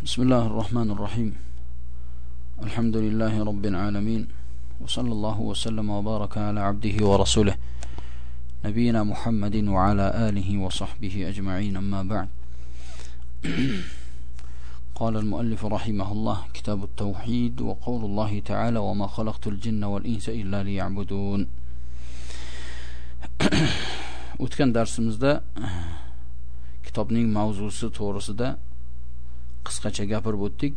بسم الله الرحمن الرحيم. الحمد لله رب العالمين وصلى الله وسلم وبارك على عبده ورسوله نبينا محمد وعلى آله وصحبه أجمعين. أما بعد قال المؤلف رحمه الله كتاب التوحيد وقول الله تعالى وما خلقت الجن والإنس إلا ليعبدون. O'tgan darsimizda kitobning mavzusi to'g'risida qisqacha gapirib o'tdik.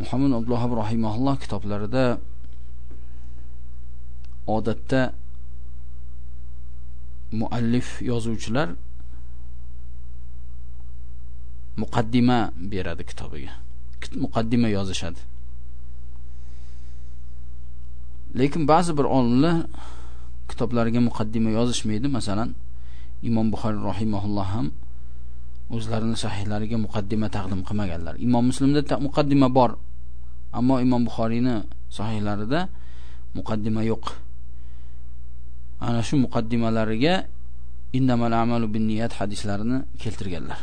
Muhammad abdulloh rahimaulloh kitoblarida odatda muallif yozuvchilar muqaddima beradi kitobiga. Muqaddima yozishadi. Lekin ba'zi bir olimlar kitoblariga muqaddima yozishmaydi. Masalan imom buxoriy rahimahulloh ham o'zlarini sahihlariga muqaddima taqdim qilmaganlar. Imom muslimda muqaddima bor. Ammo imom buxoriyni sahihlarida muqaddima yo'q. Ana shu muqaddimalariga innamal amalu binniyat hadislarini keltirganlar.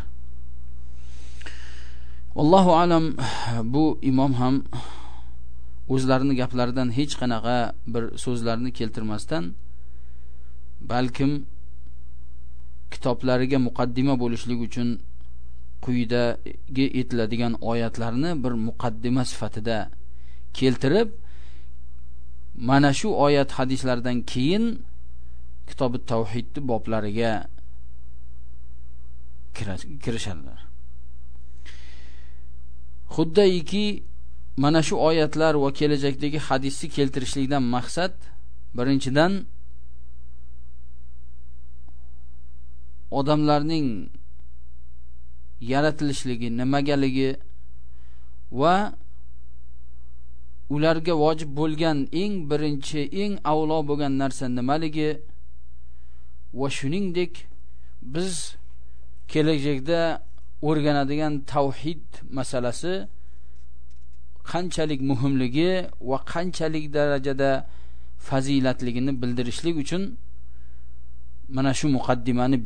Vallohu alam bu imom ham o'zlarini gaplaridan hech qanaqa bir so'zlarni keltirmasdan balkim kitoblariga muqaddima bo'lishlik uchun quyidagi etiladigan oyatlarni bir muqaddima sifatida keltirib mana shu oyat hadislardan keyin kitobi tavhidni boblariga kirishadilar xuddayiki mana shu oyatlar va kelajakdagi hadisni keltirishlikdan maqsad birinchidan odamlarning yaratilishligi nimagaligi va ularga vojib bo'lgan eng birinchi eng avlo bo'lgan narsa nimaligi va shuningdek biz kelajakda o'rganadigan tavhid masalasi qanchalik muhimligi va qanchalik darajada fazilatligini bildirishlik uchun mana shu muqaddimani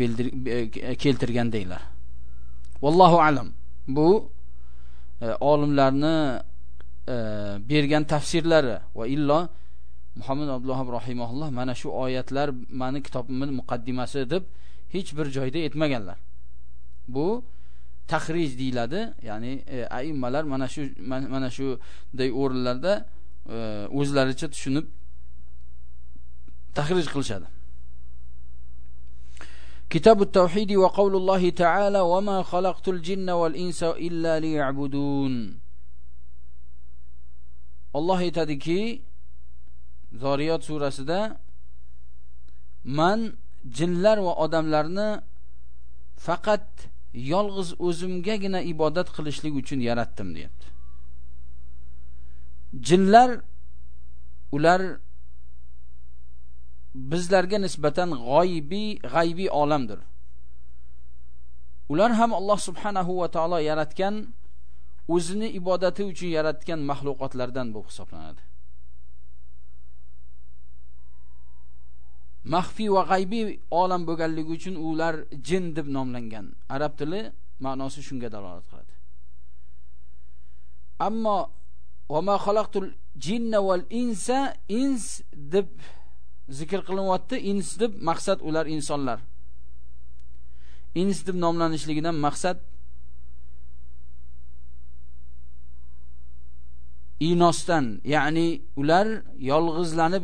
e, keltirgandaylar vallohu alam. Bu e, olimlarni e, bergan tafsirlari va illo muhammad abdulloh rahimaulloh mana shu oyatlar mani kitobimni muqaddimasi deb hech bir joyda aytmaganlar bu tahrij deyiladi ya'ni e, aimmalar mana shu mana shunday o'rinlarda e, o'zlaricha tushunib tahrij qilishadi. كتاب التوحيد وقول الله تعالى وما خلقت الجن والإنس إلا ليعبدون الله aytadiki Zariyat surasida man jinlar va odamlarni faqat yolg'iz o'zimgagina ibodat qilishlik uchun yaratdim deyapti. Jinlar ular bizlarga nisbatan g'oyibiy g'aybiy olamdir. Ular ham Alloh subhanahu va taolo yaratgan o'zini ibodati uchun yaratgan maxluqotlardan bo'lib hisoblanadi. Maxfiy va g'aybiy olam bo'lganligi uchun ular jin deb nomlangan. Arab tili ma'nosi shunga dalolat qiladi. Ammo va ma xalaqtul jinna val insa ins deb zikr qilinyapti ins deb maqsad ular insonlar. Ins deb nomlanishligidan maqsad inosdan ya'ni ular yolg'izlanib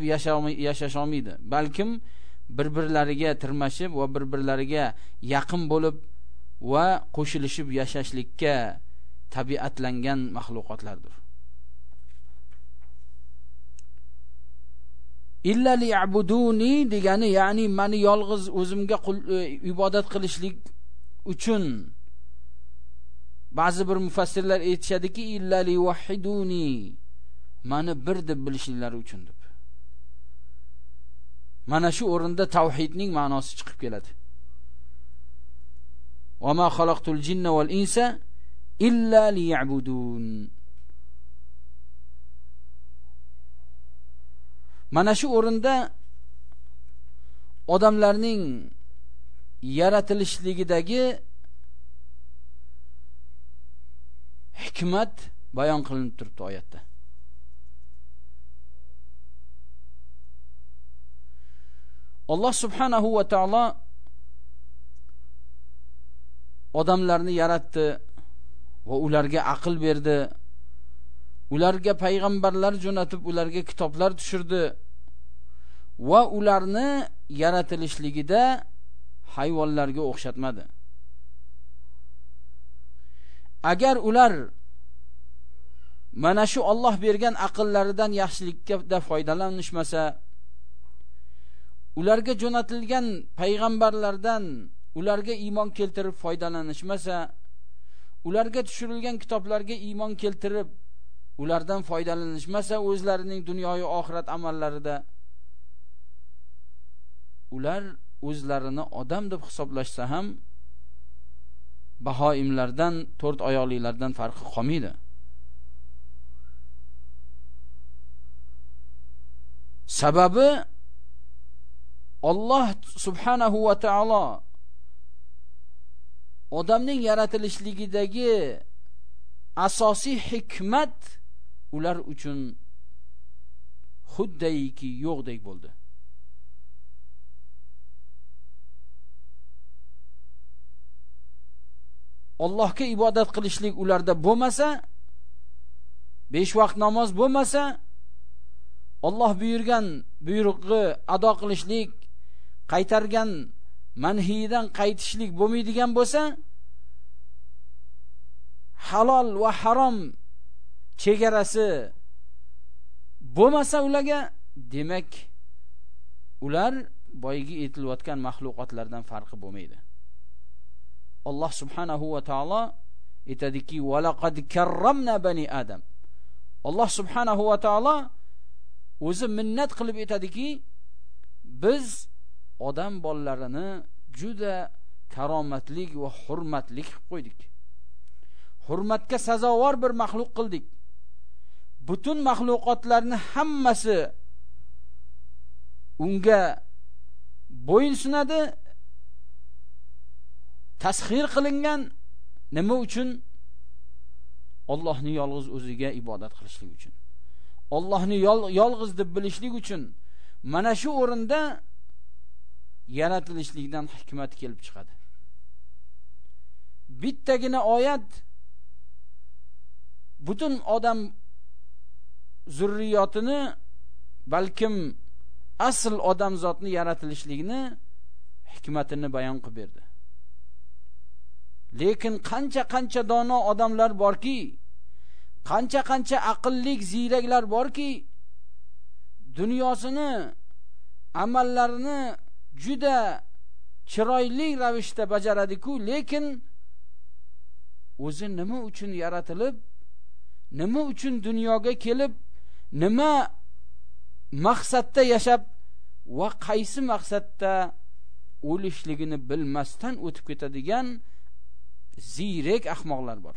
yashasholmaydi balkim bir birlariga tirmashib va bir birlariga yaqin bo'lib va qo'shilishib yashashlikka tabiatlangan mahluqotlardir illa liya'buduni degani ya'ni meni yolg'iz o'zimga e, ibodat qilishlik uchun. Ba'zi bir mufassirlar aytishadiki illa liwahiduni meni bir deb bilishliklari uchun deb. Mana shu o'rinda tavhidning ma'nosi chiqib keladi. Va ma xalaqtul jinna val insa illa liya'budun mana shu o'rinda odamlarning yaratilishligidagi hikmat bayon qilinib turibdi oyatda. Alloh subhanahu va taolo odamlarni yaratdi va ularga aql berdi. Ularga payg'ambarlar jo'natib ularga kitoblar tushirdi. Va ularni yaratilishligida hayvonlarga o'xshatmadi. Agar ular mana shu Alloh bergan aqllaridan yaxshilikka foydalanishmasa ularga jo'natilgan payg'ambarlardan ularga iymon keltirib foydalanishmasa ularga tushirilgan kitoblarga iymon keltirib ulardan foydalanishmasa o'zlarining dunyoyu oxirat amallarida ular o'zlarini odam deb hisoblashsa ham bahoimlardan to'rt oyoqlilardan farqi qolmaydi. Sababi Alloh subhanahu va taolo odamning yaratilishligidagi asosiy hikmat ular uchun xuddayki yo'qdek bo'ldi. Allohga ibodat qilishlik ularda bo'lmasa, 5 vaqt namoz bo'lmasa, Alloh buyurgan buyruqni ado qilishlik, qaytargan manhiydan qaytishlik bo'lmaydigan bo'lsa, halol va harom chegarasi bo'lmasa ularga, demak, ular boyigi aytilayotgan mahluqotlardan farqi bo'lmaydi. Alloh subhanahu va taolo aytadiki laqad karramna bani adam. Alloh subhanahu va taolo o'zi minnat qilib aytadiki biz odam bolalarini juda karomatlik va hurmatlik qilib qo'ydik. Hurmatga sazovor bir maxluq qildik. Butun maxluqotlarni hammasi unga bo'yinsunadi tasxir qilingan nima uchun? Allohni yolg'iz o'ziga ibodat qilishlik uchun. Allohni yolg'iz deb bilishlik uchun mana shu o'rinda yaratilishlikdan hikmat kelib chiqadi. Bittagina oyat butun odam zurriyotini balkim asl odamzodni yaratilishlikni yaratilishligini hikmatini bayon qilib berdi. Lekin qancha qancha dono odamlar borki qancha qancha aqllik ziyraklar borki dunyosini amallarini juda chiroyli ravishda bajaradi-ku, lekin o'zi nima uchun yaratilib, nima uchun dunyoga kelib, nima maqsadda yashab va qaysi maqsadda o'lishligini bilmasdan o'tib ketadigan ziyrak ahmoqlar bor.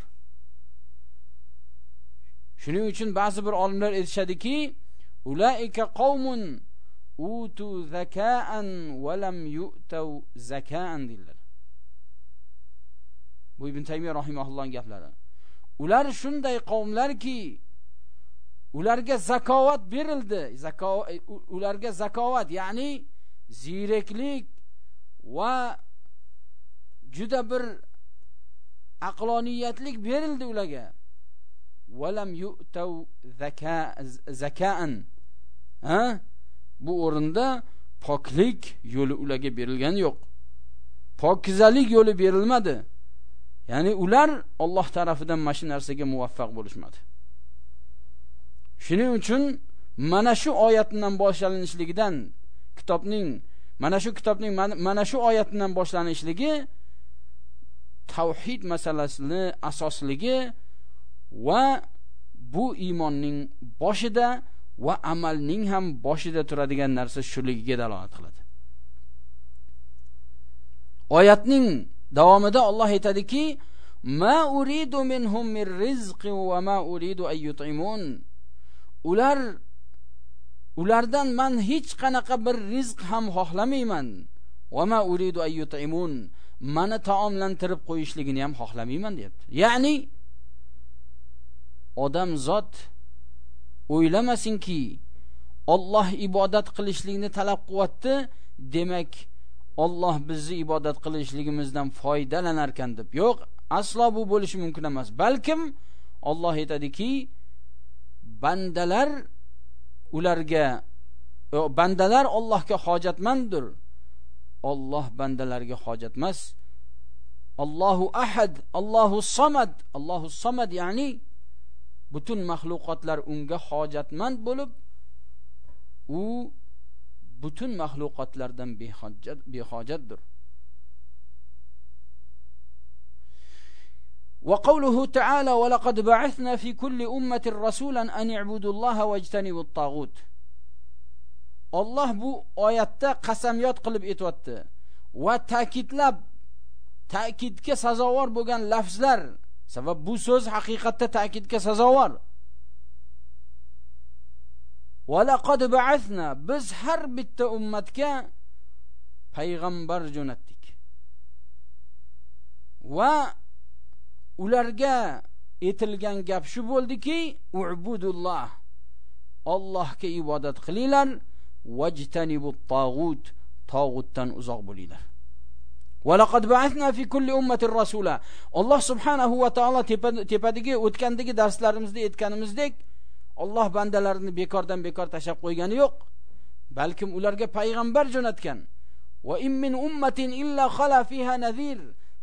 Shuning uchun ba'zi bir olimlar aytishadiki ulaika qavmun utu zakaan va lam yu'tau zakaan deydilar bu ibn taymiya rahimahullohning gaplari. Ular shunday qavmlarki ularga zakovat berildi. E, ularga zakovat ya'ni ziyraklik va juda bir aqloniyatlik berildi ularga. Valam yu'tau zakaan. Ha? Bu o'rinda poklik yo'li ularga berilgani yo'q. Pokizalik yo'li berilmadi. Ya'ni ular Alloh tarafidan mana shu narsaga muvaffaq bo'lishmadi. Shuning uchun mana shu oyatdan boshlanishligi,dan kitobning mana shu kitobning mana shu oyatdan boshlanishligi tavhid masalasini asosligi va bu iymonning boshida va amalning ham boshida turadigan narsa shuligiga dalolat qiladi. Oyatning davomida Alloh aytadiki ma uridu minhum min rizqi va ma uridu an yut'imun. Ular ulardan man hech qanaqa bir rizq ham xohlamayman. Va ma uridu an yut'imun. Mani taomlantirib qo'yishligini ham xohlamayman deyapti. Ya'ni odam zot o'ylamasinki Alloh ibodat qilishlikni talab qilyapti demak Alloh bizni ibodat qilishligimizdan foydalanar ekan deb. Yo'q aslo bu bo'lishi mumkin emas. Balkim Alloh aytadiki bandalar ularga bandalar Allohga hojatmanddir Alloh bandalarga hojat emas Allohu ahad Allohu samad Allohu samad ya'ni butun mahluqotlar unga hojatmand bo'lib u butun mahluqotlardan behojat behojatdir وقوله تعالى ولقد بعثنا في كل أمة رسولا أن اعبدوا الله واجتنبوا الطاغوت Alloh bu oyatda qasamyod qilib aytibdi va ta'kidlab ta'kidga sazovor bo'lgan lafzlar sabab bu so'z haqiqatda ta'kidga sazovor. Laqad ba'athna biz har bitta ummatga payg'ambar jo'natdik. Va ularga etilgan gap shu bo'ldiki ubudulloh Allohga ibodat qilinglar vajtanibut tag'ut tog'utdan uzoq bo'linglar. laqad ba'athna fi kulli ummatin rasula Alloh subhanahu va taolo tepadagi o'tgandagi darslarimizda aytganimizdek Alloh bandalarini bekordan bekor tashab qo'ygani yo'q. Balkim ularga payg'ambar jo'natgan. va in min ummatin illa khala fiha nadhir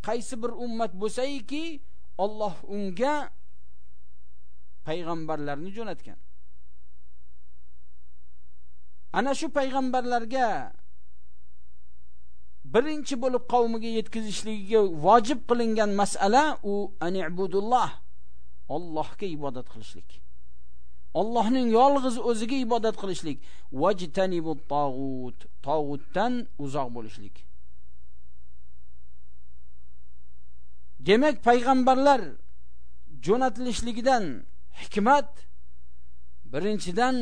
qaysi bir ummat bo'lsayki Alloh unga payg'ambarlarni jo'natgan. Ana shu payg'ambarlarga birinchi bo'lib qavmiga yetkazishligiga vojib qilingan masala u anibudulloh Allohga ibodat qilishlik. Allohning yolg'iz o'ziga ibodat qilishlik. Vajtanibut tog'ut tog'utdan uzoq bo'lishlik. Demak payg'ambarlar jo'natilishligidan hikmat birinchidan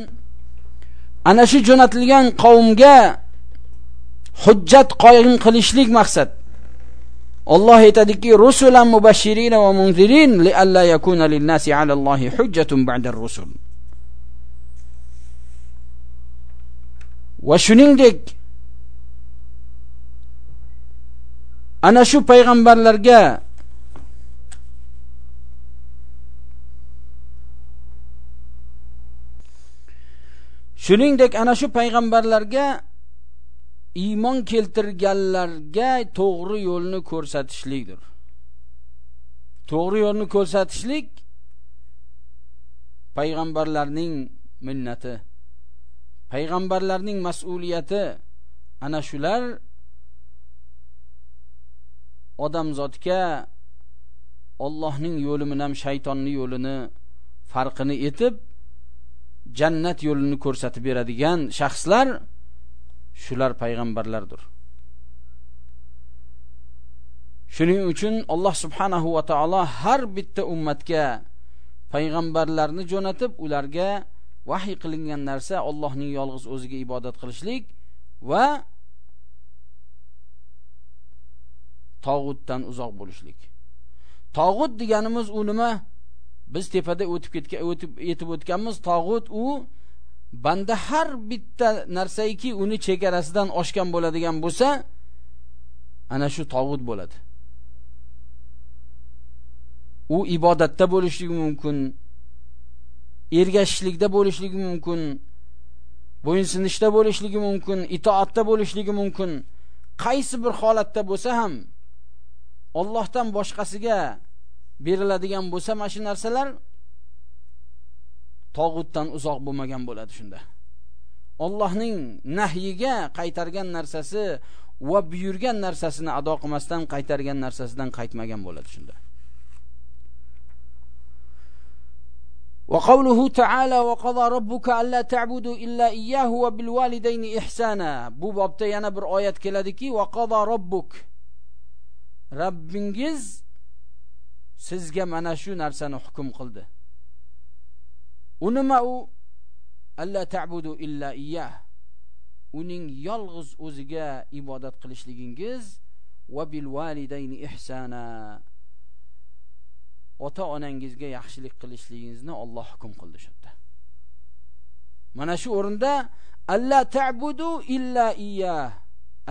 ana shu jo'natilgan qavmga hujjat qoyim qilishlik maqsad. Alloh aytadiki rusulan mubashirin va munzirin li alla yakuna lin-nasi 'ala Allohi hujjatun ba'da ar-rusul. Va shuningdek ana shu payg'ambarlarga shuningdek ana shu payg'ambarlarga iymon keltirganlarga to'g'ri yo'lni ko'rsatishlikdir. To'g'ri yo'lni ko'rsatishlik payg'ambarlarning minnati. Payg'ambarlarning mas'uliyati ana shular odamzodga Allohning yo'li bilan shaytonning yo'lini farqini etib jannat yo'lini ko'rsatib beradigan shaxslar shular payg'ambarlardir. Shuning uchun Alloh subhanahu va taolo har bitta ummatga payg'ambarlarni jo'natib ularga vahiy qilingan narsa Allohning yolg'iz o'ziga ibodat qilishlik va tog'utdan uzoq bo'lishlik. Tog'ut deganimiz u nima? Biz tepada o'tib ketgan o'tib yetib o'tganmiz. Tog'ut u banda har bitta narsaki uni chegarasidan oshgan bo'ladigan bo'lsa ana shu tog'ut bo'ladi. U ibodatda bo'lishligi mumkin ergashishlikda bo'lishligi mumkin bo'yinsinishda bo'lishligi mumkin itoatda bo'lishligi mumkin. Qaysi bir holatda bo'lsa ham Allohdan boshqasiga beriladigan bo'lsa mana shu narsalar tog'utdan uzoq bo'lmagan bo'ladi shunda Allohning nahyiga qaytargan narsasi va buyurgan narsasini ado qilmasdan qaytargan narsasidan qaytmagan bo'ladi shunda وقوله تعالى وقضى ربك ألا تعبدوا إلا إياه وبالوالدين إحسانا bu bobda yana bir oyat keladiki وقضى ربك Rabbingiz sizga mana shu narsani hukm qildi. U nima u alla ta'budu illa iyyah. Uning yolg'iz o'ziga ibodat qilishligingiz va bil validayni ihsana. Ota onangizga yaxshilik qilishligingizni Alloh hukm qildi shu yerda. Mana shu o'rinda alla ta'budu illa iyyah.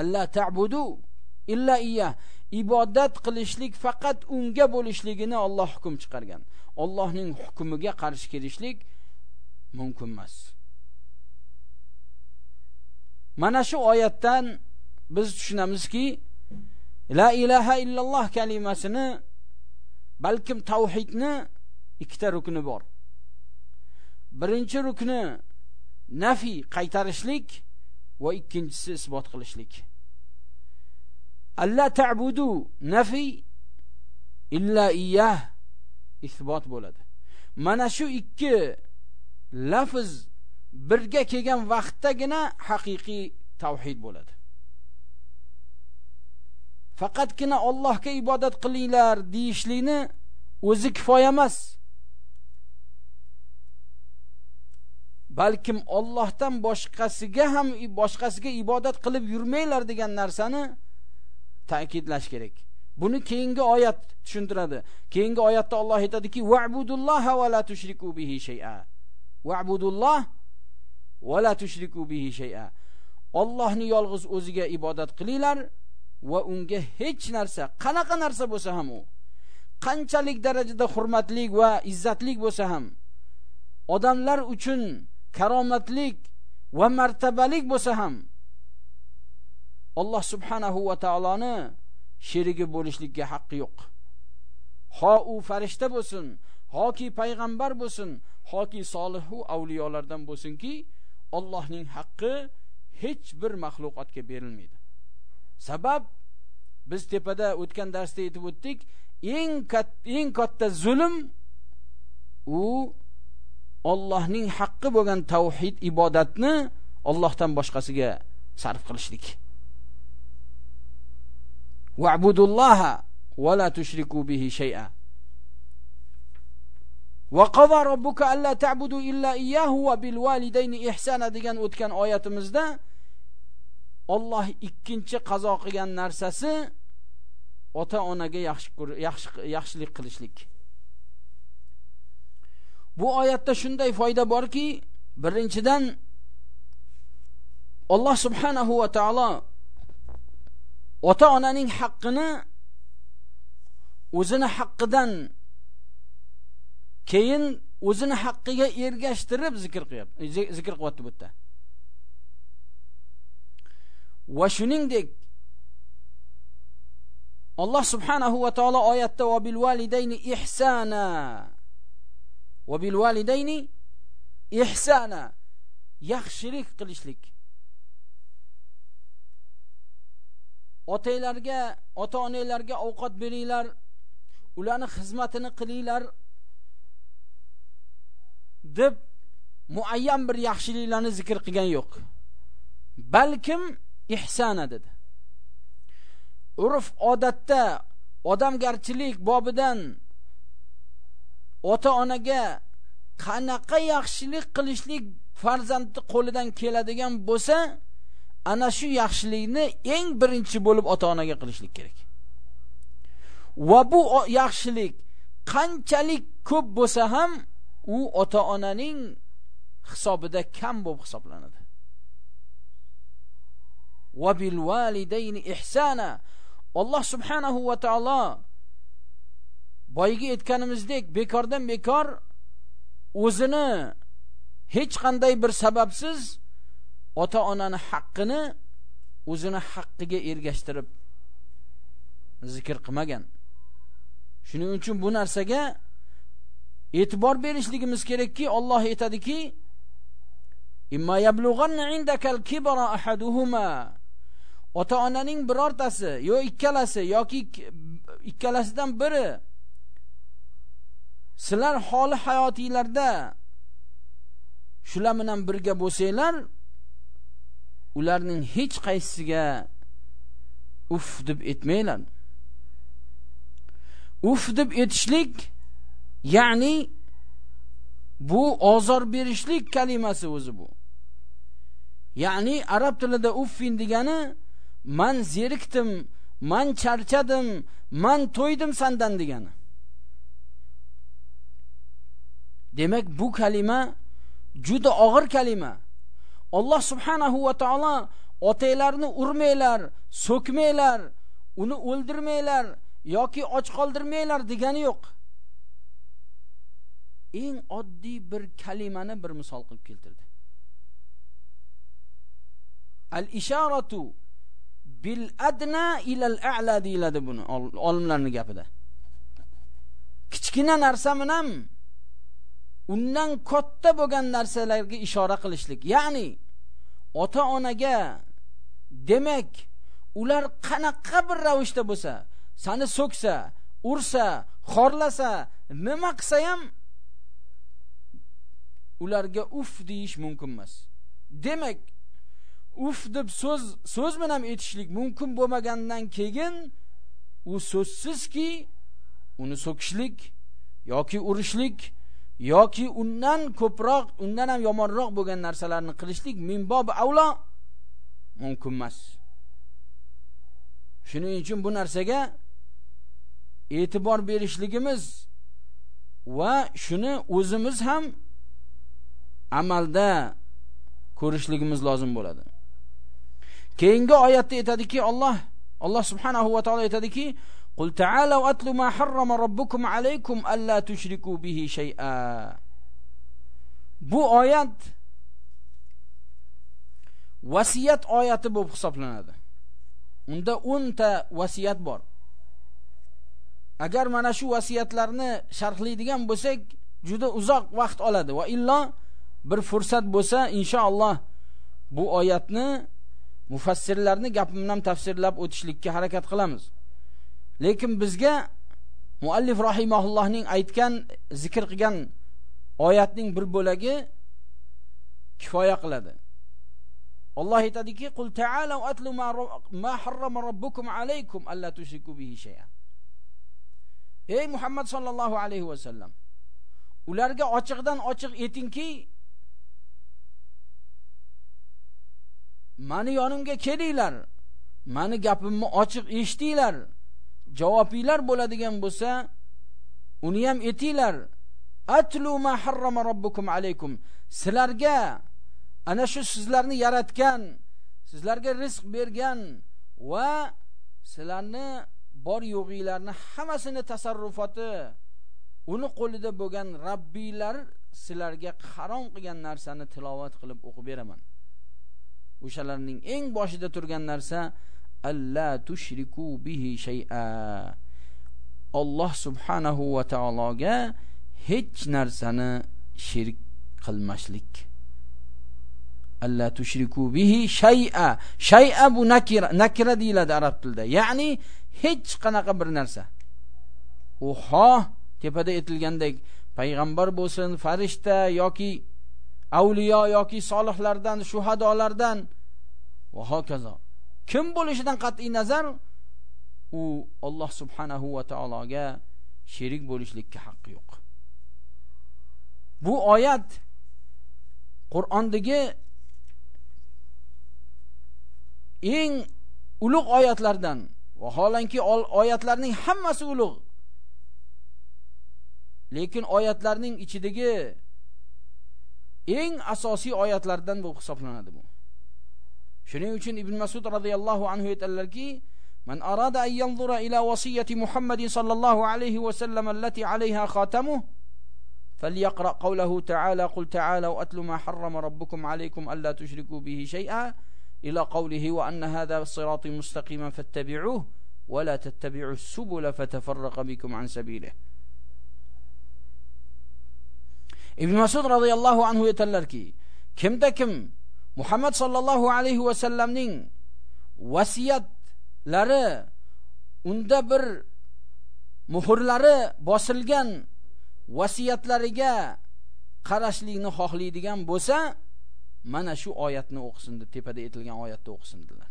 Alla ta'budu. Illa iya. Ibodat qilishlik faqat unga bo'lishligini Alloh hukm chiqargan. Allohning hukmiga qarshi kelishlik mumkin emas. Mana shu oyatdan biz tushunamizki la ilaha illalloh kalimasini balkim tavhidni ikkita rukni bor. Birinchi rukni nafi qaytarishlik va ikkinchisi isbot qilishlik. Alla ta'budu nafi illa iyyah isbot bo'ladi mana shu ikki lafz birga kelgan vaqtdagina haqiqiy tavhid bo'ladi faqatgina Allohga ibodat qilinglar deyishlikni o'zi kifoya emas balkim Allohdan boshqasiga ham boshqasiga ibodat qilib yurmanglar degan narsani ta'kidlash kerak. Buni keyingi oyat tushuntiradi. Keyingi oyatda Alloh aytadiki va'budulloha va la tushriku bihi shay'a. Va'budulloh va la tushriku bihi shay'a. Allohni yolg'iz o'ziga ibodat qilinglar va unga hech narsa qanaqa narsa bo'lsa ham u qanchalik darajada hurmatlik va izzatlik bo'lsa ham odamlar uchun karomatlik va martabalik bo'lsa ham Alloh subhanahu va taoloni sherigi bo'lishlikka haqqi yo'q. Ho u farishta bo'lsin, hoki payg'ambar bo'lsin, hoki solihu avliyolardan bo'lsinki, Allohning haqqi hech bir maxluqotga berilmaydi. Sabab biz tepada o'tgan darsda aytib o'tdik, eng katta eng katta zulm u Allohning haqqi bo'lgan tavhid ibodatni Allohdan boshqasiga sarf qilishlik. Wa'budulloha va la tushriku bihi shay'a. Va qada robbuka alla ta'budu illa iyyahu va bil validayni ihsana degan o'tgan oyatimizda Alloh ikkinchi qazo qilgan narsasi ota onaga yaxshi yaxshi yaxshilik qilishlik. Bu oyatda shunday foyda borki, birinchidan Alloh subhanahu va taolo ota onaning haqqini o'zini haqqidan keyin o'zini haqqiga ergashtirib zikr qilyapti zikr qilyapti bu yerda. Va shuningdek Alloh subhanahu va taolo oyatda va bil validayni ihsana va bil validayni ihsana yaxshilik qilishlik otanglarga ota onalarga ovqat beringlar. Ularni xizmatini qilinglar. Deb muayyan bir yaxshiliklarni zikr qilgan yo'q. Balkim ihsana dedi. Urf odatda odamgarchilik bobidan ota onaga qanaqa yaxshilik qilishlik farzandni qo'lidan keladigan bo'lsa ana shu yaxshilikni eng birinchi bo'lib ota onaga qilishlik kerak. Va bu yaxshilik qanchalik ko'p bo'lsa ham u ota onaning hisobida kam bo'lib hisoblanadi. Va bil validayni ihsana. Alloh subhanahu va taolo boyagi aytganimizdek bekordan bekor o'zini hech qanday bir sababsiz ota onani haqqini o'zini haqqiga ergashtirib zikr qilmagan. Shuning uchun bu narsaga e'tibor berishligimiz kerakki Alloh aytadiki imma yablughanna indakal kibra ahaduhuma. Ota onaning birortasi yo ikkalasi yoki ikkalasidan biri sizlar holi hayotinglarda shular bilan birga bo'lsanglar ularning hech qaysisiga uf deb etmanglar uf deb etishlik ya'ni bu ozor berishlik kalimasi o'zi bu. Ya'ni arab tilida uffin degani man zerikdim man charchadim man to'ydim sandan degani. Demak bu kalima juda og'ir kalima. Alloh subhanahu va taolo otanglarni urmanglar so'kmanglar uni o'ldirmanglar yoki och qoldirmanglar degani yo'q. Eng oddiy bir kalimani bir misol qilib keltirdi. Al isharatu bil adna ila al a'la deyiladi buni olimlarning gapida. Kichkina narsa bilan undan katta bo'lgan narsalarga ishora qilishlik. Ya'ni ota onaga demak ular qanaqa bir ravishda bo'lsa sani so'ksa ursa xorlasa nima qilsa ham ularga uf deyish mumkin emas. Demak uf deb so'z so'z bilan aytishlik mumkin bo'lmagandan keyin u so'zsizki uni so'kishlik yoki urishlik yoki undan ko'proq undan ham yomonroq bo'lgan narsalarni qilishlik minbob avlo mumkin emas. Shuning uchun bu narsaga e'tibor berishligimiz va shuni o'zimiz ham amalda ko'rishligimiz lozim bo'ladi. Keyingi oyatda aytadiki Alloh Alloh subhanahu va taolo aytadiki قل تعالوا أتل ما حرم ربكم عليكم ألا تشركوا به شيئا bu oyat vasiyat oyati bo'lib hisoblanadi unda 10 ta vasiyat bor agar mana shu vasiyatlarni sharhlaydigan bo'lsak juda uzoq vaqt oladi va illo bir fursat bo'lsa inshaalloh bu oyatni mufassirlarni gapi bilan tafsirlab o'tishlikka harakat qilamiz Lekin bizga muallif rahimahullohning aytgan zikr qilgan oyatning bir bo'lagi kifoya qiladi. Alloh aytadiki qul ta'alu atlu ma harrama robbukum alaykum alla tushriku bihi shay'a. Ey muhammad sallallohu alayhi va sallam ularga ochiqdan ochiq aytingki mani yonimga kelinglar mani gapimni ochiq eshitinglar javobinglar bo'ladigan bo'lsa uni ham etinglar. Atlu ma harrama robbukum alaykum. Sizlarga ana shu sizlarni yaratgan sizlarga rizq bergan va sizlarni bor yo'g'inglarni hammasini tasarrufoti uni qo'lida bo'lgan rabbiylar sizlarga harom qilgan narsani tilovat qilib o'qib beraman. O'shalarning eng boshida turgan narsa alla tushriku bihi shay'a Alloh subhanahu va taologa hech narsani shirk qilmaslik alla tushriku bihi shay'a shay'a bu nakira nakira deyiladi arab tilida ya'ni hech qanaqa bir narsa u ho tepada aytilgandek payg'ambar bo'lsin farishta yoki avliyo yoki solihlardan shuhadolardan va hokazo kim bo'lishidan qat'iy nazar? U Alloh subhanahu va taologa sherik bo'lishlikka haqqi yo'q. Bu oyat Qur'ondagi eng ulug' oyatlardan vaholanki oyatlarning hammasi ulug' lekin oyatlarning ichidagi eng asosiy oyatlardan bu hisoblanadi bu. shuning uchun ibn masud radhiyallohu anhu aytadilarki من أراد أن ينظر إلى وصية محمد صلى الله عليه وسلم التي عليها خاتمه فليقرأ قوله تعالى قل تعالوا أتل ما حرم ربكم عليكم ألا تشركوا به شيئا إلى قوله وأن هذا الصراط مستقيما فاتبعوه ولا تتبعوا السبل فتفرق بكم عن سبيله ابن مسعود رضي الله عنه يتلركي كم دا كم muhammad sollallohu alayhi vasallamning vasiyatlari unda bir muhrlari bosilgan vasiyatlariga qarashlikni xohlaydigan bo'lsa mana shu oyatni o'qisin deb tepada aytilgan oyatni o'qisin dedilar.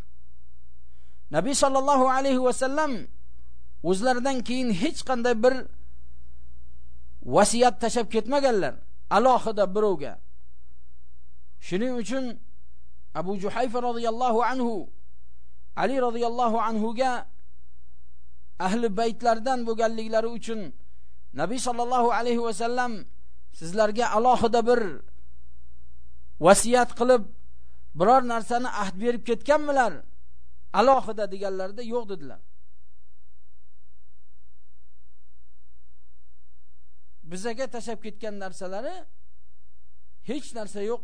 Nabiy sollallohu alayhi vasallam o'zlaridan keyin hech qanday bir vasiyat tashab ketmaganlar. Alohida birovga. Shuning uchun abu juhayfa roziyallohu anhu ali roziyallohu anhuga ahli baytlardan bo'lganliklari uchun nabiy sollallohu alayhi vasallam sizlarga alohida bir vasiyat qilib biror narsani ahd berib ketganmilar? Alohida deganlarida yo'q dedilar. Bizaga tashlab ketgan narsalari hech narsa yo'q.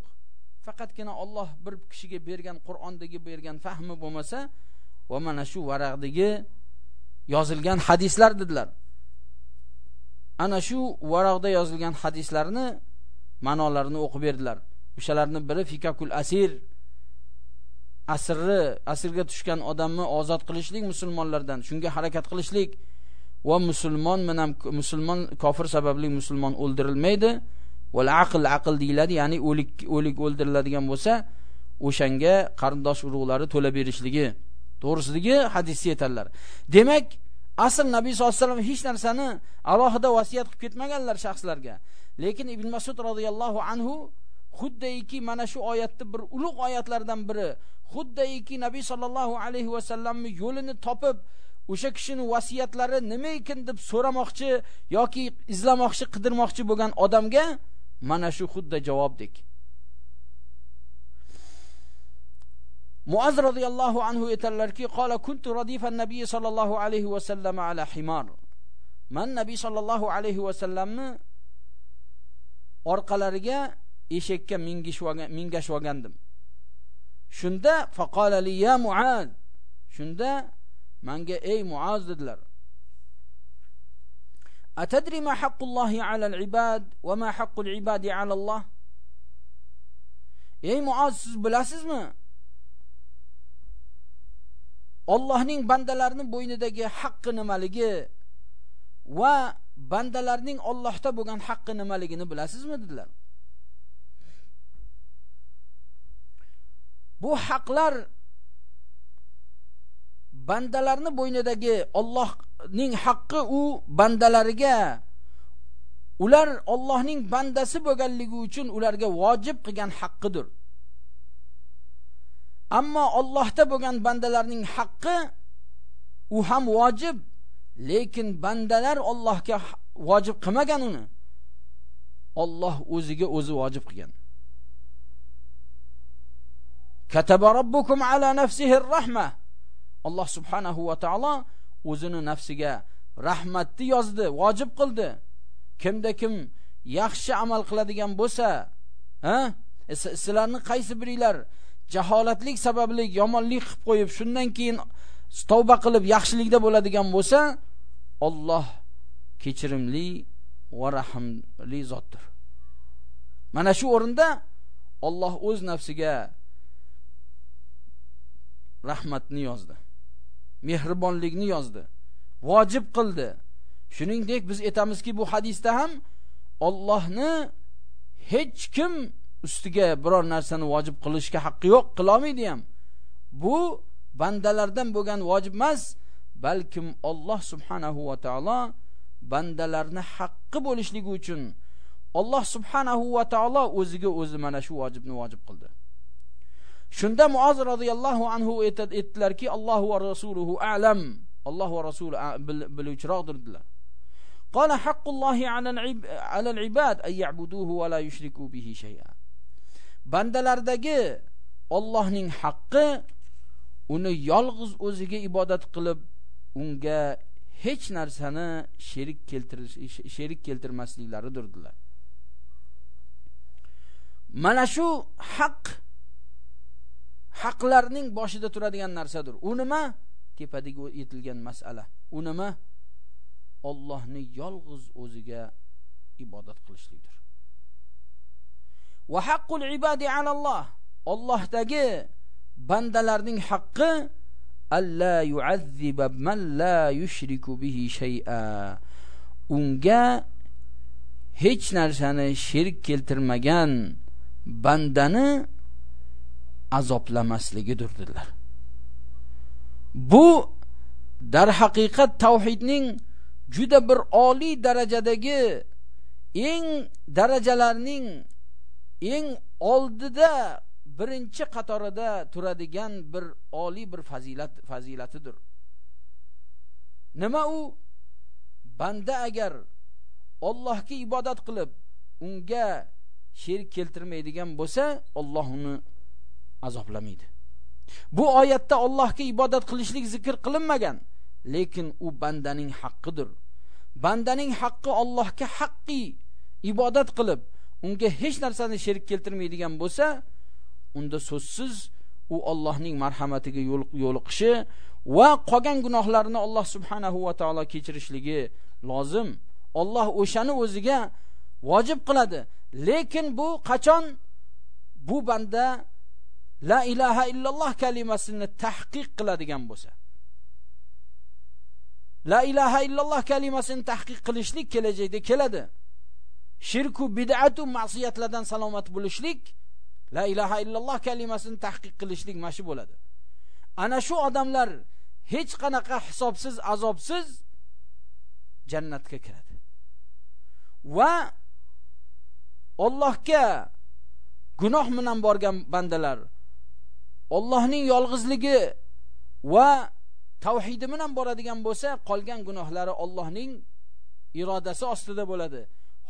Faqatgina Alloh bir kishiga bergan Qur'ondagi bergan fahmi bo'lmasa va mana shu varaqdagi yozilgan hadislar dedilar. Ana shu varaqda yozilgan hadislarni ma'nolarini o'qib berdilar. O'shalarni biri fikakul asir. Asrni asirga tushgan odamni ozod qilishlik musulmonlardan shunga harakat qilishlik. Va musulmon bilan musulmon kofir sababli musulmon o'ldirilmaydi. Val aql aql deyiladi ya'ni o'lik o'lik o'ldiriladigan bo'lsa o'shanga qarindosh urug'lari to'la berishligi to'g'risidagi hadisni aytadilar demak asl nabiy sollallohu alayhi vasallam hech narsani alohida vasiyat qilib ketmaganlar shaxslarga. Lekin ibn masud roziyallohu anhu xuddiki mana shu oyatni bir ulug' oyatlardan biri xuddiki nabiy sollallohu alayhi vasallamni yo'lini topib o'sha kishini vasiyatlari nima ekan deb so'ramoqchi yoki izlamoqchi qidirmoqchi bo'lgan odamga mana shu xuddi javobdek. Muaz roziyallohu anhu aytadilarki qola kuntu radifan nabiy sollallohu alayhi vasallam ala himar. Man nabiy sollallohu alayhi vasallamni orqalariga eshakka mingashib olgandim shunda faqala li ya muaz. Shunda manga ey muaz dedilar. Atadri ma haqqullohi الله على العباد va ma العباد على الله؟ ey muaz siz bilasizmi? Allohning bandalarining bo'ynidagi haqqi nimaligi va bandalarning Allohda bo'lgan haqqi nimaligini bilasizmi dedilar. Bu haqlar bandalarni bo'ynidagi Allohning haqqi u bandalariga ular Allohning bandasi bo'lganligi uchun ularga vojib qilgan haqqidir. Ammo Allohda bo'lgan bandalarning haqqi u ham vojib, lekin bandalar Allohga vojib qilmagan uni. Alloh o'ziga o'zi vojib qilgan. Kataba robbukum ala nafsihi ar-rahmah alloh subhanahu va taolo o'zini nafsiga rahmatni yozdi vojib qildi. Kimda kim yaxshi amal qiladigan bo'lsa ha Sizlarning qaysi biringlar jaholatlik sababli yomonlik qilib qo'yib shundan keyin tavba qilib yaxshilikda bo'ladigan bo'lsa Alloh kechirimli va rahimli zotdir. Mana shu o'rinda Alloh o'z nafsiga rahmatni yozdi. Mehribonlikni yozdi. Vojib qildi. Shuningdek biz aytamizki bu hadisda ham Allohni hech kim ustiga biror narsani vojib qilishga haqqi yo'q qila olmaydi ham. Bu bandalardan bo'lgan vojib emas balkim Alloh subhanahu va taolo bandalarni haqqi bo'lishligi uchun Alloh subhanahu va taolo o'ziga o'zi mana shu vojibni vojib qildi. shunda muoz roziyallohu anhu aytdilarki allohu va rasuluhu a'lam alloh va rasuli biluvchiroqdir dedilar قال حق الله على العباد أن يعبدوه ولا يشركوا به شيئا bandalardagi Allohning haqqi uni yolg'iz o'ziga ibodat qilib unga hech narsani sherik keltirish sherik keltirmasliklaridir dedilar mana shu haq haqlarning boshida turadigan narsadir. U nima? Tepadagi yetilgan masala. U nima? Allohni yolg'iz o'ziga ibodat qilishlikdir. Va haqqul ibadi ala Alloh Allohdagi bandalarning haqqi alla yu'azziba man la yushriku bihi shay'a. Unga hech narsani shirk keltirmagan bandani azoblamasligidir dedilar. Bu dar haqiqat tavhidning juda bir oliy darajadagi eng darajalarning eng oldida birinchi qatorida turadigan bir oliy bir fazilat fazilatidir nima u? Banda agar Allohga ibodat qilib unga sherik keltirmaydigan bo'lsa Alloh uni azoblamaydi bu oyatda Allohga ibodat qilishlik zikr qilinmagan lekin u bandaning haqqidir bandaning haqqi Allohga haqqi ibodat qilib unga hech narsani sherik keltirmaydigan bo'lsa unda so'zsiz u Allohning marhamatiga yo'liqishi va qolgan gunohlarini Alloh subhanahu va taolo kechirishligi lozim. Alloh o'shani o'ziga vojib qiladi. Lekin bu qachon bu banda la ilaha illalloh kalimasini tahqiq qiladigan bo'lsa. La ilaha illalloh kalimasini tahqiq qilishlik kelajakda keladi. Shirku bid'atu ma'siyatlardan salomat bo'lishlik la ilaha illalloh kalimasini tahqiq qilishlik mashi bo'ladi. Ana shu odamlar hech qanaqa hisobsiz azobsiz jannatga kiradi. Va Allohga gunoh bilan borgan bandalar Allohning yolg'izligi va tavhidi bilan boradigan bo'lsa, qolgan gunohlari Allohning irodasi ostida bo'ladi.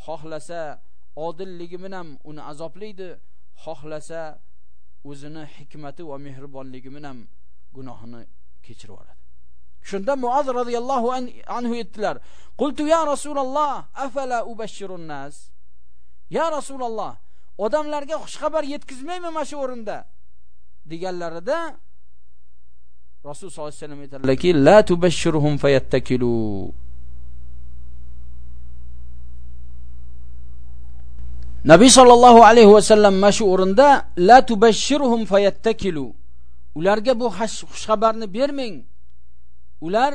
Xohlasa odilligi bilan uni azoblaydi, xohlasa o'zini hikmati va mehribonligi bilan gunohini kechirib yuboradi. Shunda Muaz radhiyallohu anhu aytdilar: "Qultu ya Rasululloh, afala ubashshirun nas?" Ya Rasululloh, odamlarga xush xabar yetkazmaymi mana shu o'rinda? Deganlarida Rasul sollallohu alayhi vasallam aytadilarki: "La tubashshirhum fayattakilu." Nabiy sallallohu alayhi vasallam mana shu o'rinda la tubashshirhum fayattakilu. Ularga bu xush xabarni bermang. Ular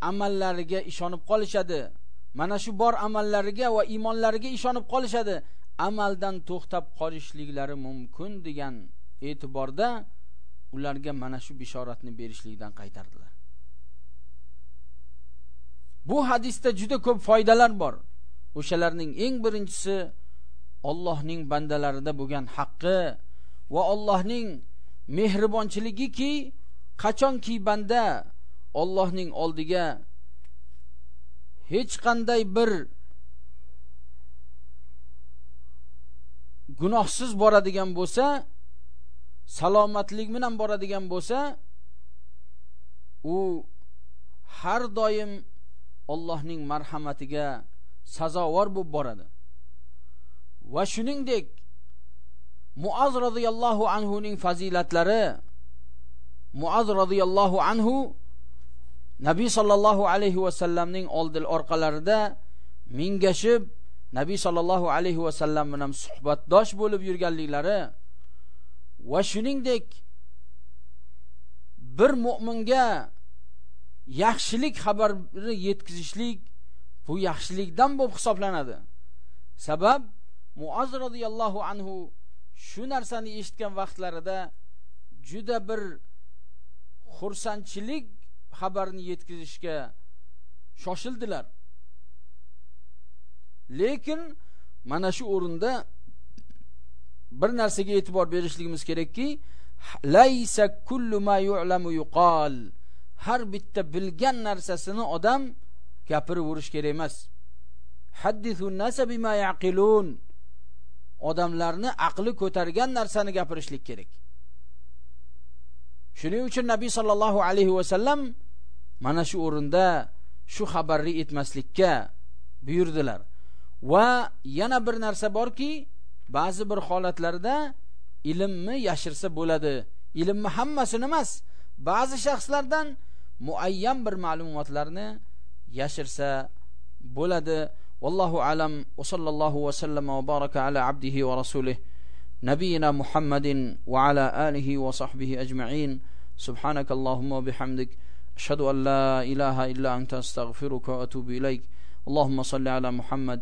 amallariga ishonib qolishadi. Mana shu bor amallariga va iymonlariga ishonib qolishadi. Amaldan to'xtab qolishliklari mumkin degan e'tiborda ularga mana shu bishoratni berishlikdan qaytardilar. Bu hadisda juda ko'p foydalar bor. O'shalarning eng birinchisi Allohning bandalarida bo'lgan haqqi va Allohning mehribonchiligiki qachonki banda Allohning oldiga hech qanday bir gunohsiz boradigan bo'lsa salomatlik bilan boradigan bo'lsa u har doim Allohning marhamatiga sazovor bo'lib boradi. Va shuningdek Muaz radhiyallohu anhu ning fazilatlari Muaz radhiyallohu anhu Nabiy sallallohu alayhi va sallamning oldil orqalarida mingashib Nabiy sallallohu alayhi vasallam bilan suhbatdosh bo'lib yurganliklari va shuningdek bir mu'minga yaxshilik xabarini yetkazishlik bu yaxshilikdan bo'lib hisoblanadi. Sabab muoz radhiyallohu anhu shu narsani eshitgan vaqtlarida juda bir xursandchilik xabarini yetkazishga shoshildilar. Lekin mana shu o'rinda bir narsaga e'tibor berishligimiz kerakki, laysa kullu ma yu'lamu yuqal. Har bitta bilgan narsasini odam gapiraverish kerak emas. Haddithun nasa bima yaqilun. Odamlarni aqli ko'targan narsani gapirishlik kerak. Shuning uchun Nabiy sallallohu alayhi va sallam mana shu o'rinda shu xabarni etmaslikka buyurdilar. Va yana bir narsa borki, ba'zi bir holatlarda ilmni yashirsa bo'ladi. Ilmni hammasini emas, ba'zi shaxslardan muayyan bir ma'lumotlarni yashirsa bo'ladi. Wallahu alam va sallallohu va sallama va baraka ala abdihi va rasulih nabiyina Muhammadin va ala alihi va sahbihi ajma'in. سبحانك اللهم وبحمدك أشهد أن لا إله إلا أنت أستغفرك وأتوب إليك اللهم صل على محمد